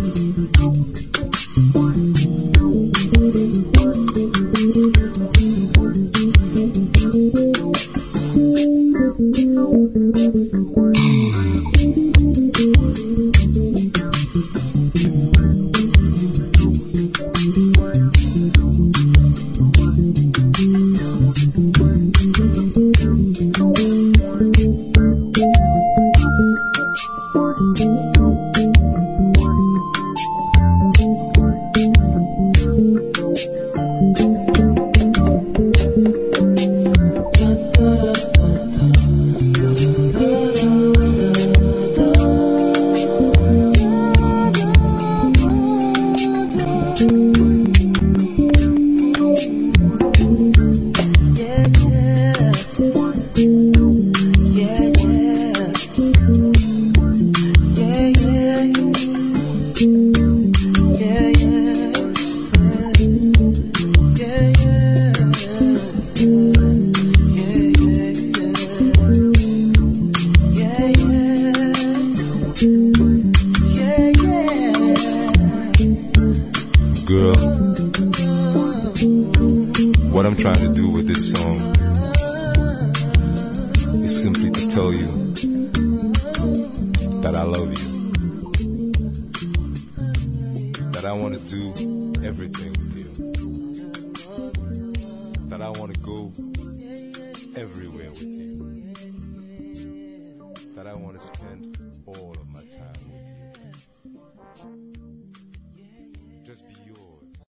Thank you. Girl, what I'm trying to do with this song is simply to tell you that I love you. That I want to do everything with you. That I want to go everywhere with you. That I want to spend all of my time with you. Just be